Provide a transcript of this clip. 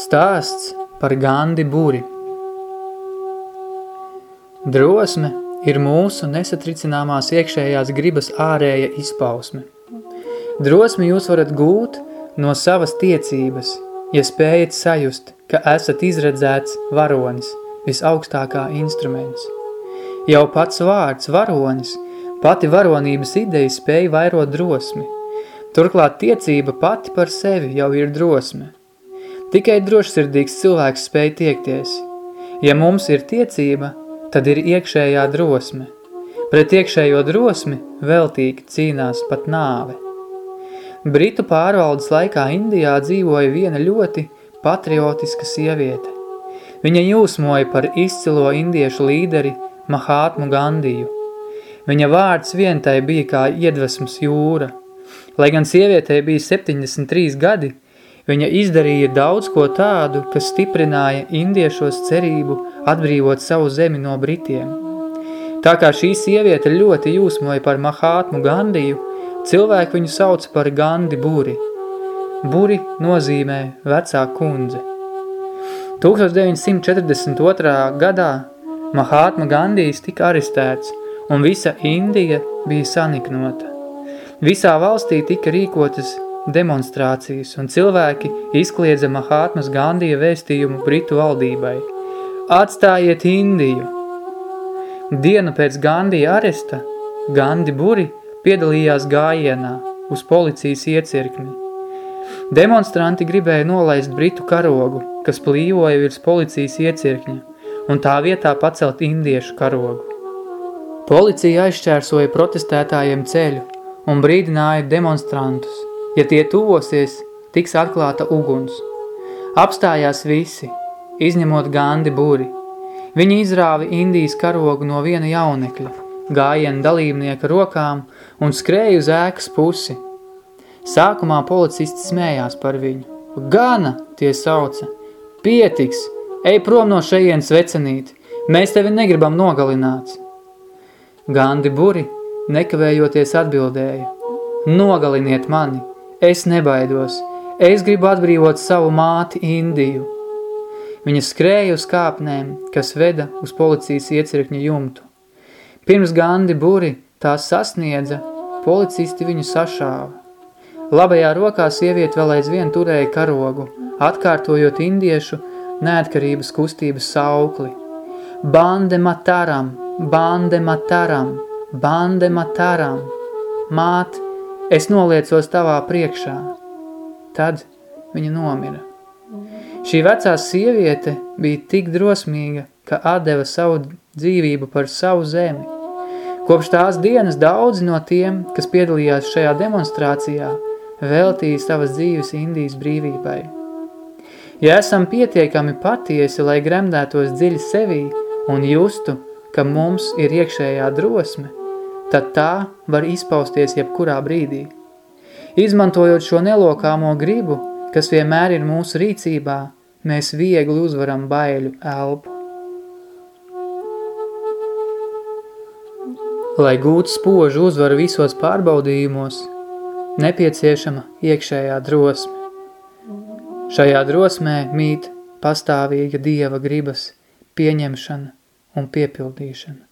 Stāsts par Gandi Buri Drosme ir mūsu nesatricināmās iekšējās gribas ārēja izpausme. Drosmi jūs varat gūt no savas tiecības, ja spējat sajust, ka esat izredzēts varonis, visaugstākā instruments. Jau pats vārds varonis, pati varonības ideja spēja vairot drosmi. Turklāt tiecība pati par sevi jau ir drosme. Tikai drošsirdīgs cilvēks spēj tiekties. Ja mums ir tiecība, tad ir iekšējā drosme. Pret iekšējo drosmi veltīgi cīnās pat nāve. Britu pārvaldes laikā Indijā dzīvoja viena ļoti patriotiska sieviete. Viņa jūsmoja par izcilo indiešu līderi Mahātmu Gandiju. Viņa vārds vientai bija kā iedvesmas jūra. Lai gan sievietei bija 73 gadi, viņa izdarīja daudz ko tādu, kas stiprināja indiešos cerību atbrīvot savu zemi no Britiem. Tā kā šī sieviete ļoti jūsmoja par Mahātmu Gandiju, cilvēki viņu sauc par Gandi Buri. Buri nozīmē vecā kundze. 1942. gadā Mahātma Gandijs tika arestēts un visa Indija bija saniknota. Visā valstī tika rīkotas demonstrācijas un cilvēki izkliedza Mahātmas Gandija vēstījumu Britu valdībai – Atstājiet Indiju! Dienu pēc Gandija aresta Gandi Buri piedalījās gājienā uz policijas iecirkni. Demonstranti gribēja nolaist Britu karogu, kas plīvoja virs policijas iecirkņa, un tā vietā pacelt indiešu karogu. Policija aizšķērsoja protestētājiem ceļu un brīdināja demonstrantus. Ja tie tuvosies, tiks atklāta uguns. Apstājās visi – izņemot Gandi Buri. Viņi izrāva Indijas karogu no viena jaunekļa, gājiena dalībnieka rokām un skrēja uz ēkas pusi. Sākumā policisti smējās par viņu. Gana, tie sauca. Pietiks, ej prom no šejienes vecenīt, mēs tevi negribam nogalināt. Gandi Buri, nekavējoties atbildēja. Nogaliniet mani, es nebaidos, es gribu atbrīvot savu māti Indiju. Viņa skrēja uz kāpnēm, kas veda uz policijas iecirkņa jumtu. Pirms Gandi Buri tās sasniedza, policisti viņu sašāva. Labajā rokā sieviete vēl aizvien turēja karogu, atkārtojot indiešu neatkarības kustības saukli. Bande mataram, bande mataram, bande mataram. Māt, es noliecos tavā priekšā. Tad viņa nomira. Šī vecā sieviete bija tik drosmīga, ka atdeva savu dzīvību par savu zemi. Kopš tās dienas daudzi no tiem, kas piedalījās šajā demonstrācijā, veltīja savas dzīves Indijas brīvībai. Ja esam pietiekami patiesi, lai gremdētos dziļi sevī un justu, ka mums ir iekšējā drosme, tad tā var izpausties jebkurā brīdī. Izmantojot šo nelokāmo gribu, kas vienmēr ir mūsu rīcībā, mēs viegli uzvaram baiļu elpu. Lai gūtu spožu uzvaru visos pārbaudījumos, nepieciešama iekšējā drosme. Šajā drosmē mīt pastāvīga Dieva gribas pieņemšana un piepildīšana.